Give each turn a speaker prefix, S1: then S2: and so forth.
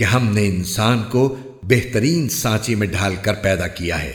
S1: کہ ہم نے انسان کو بہترین سانچے میں ڈھال کر پیدا کیا ہے۔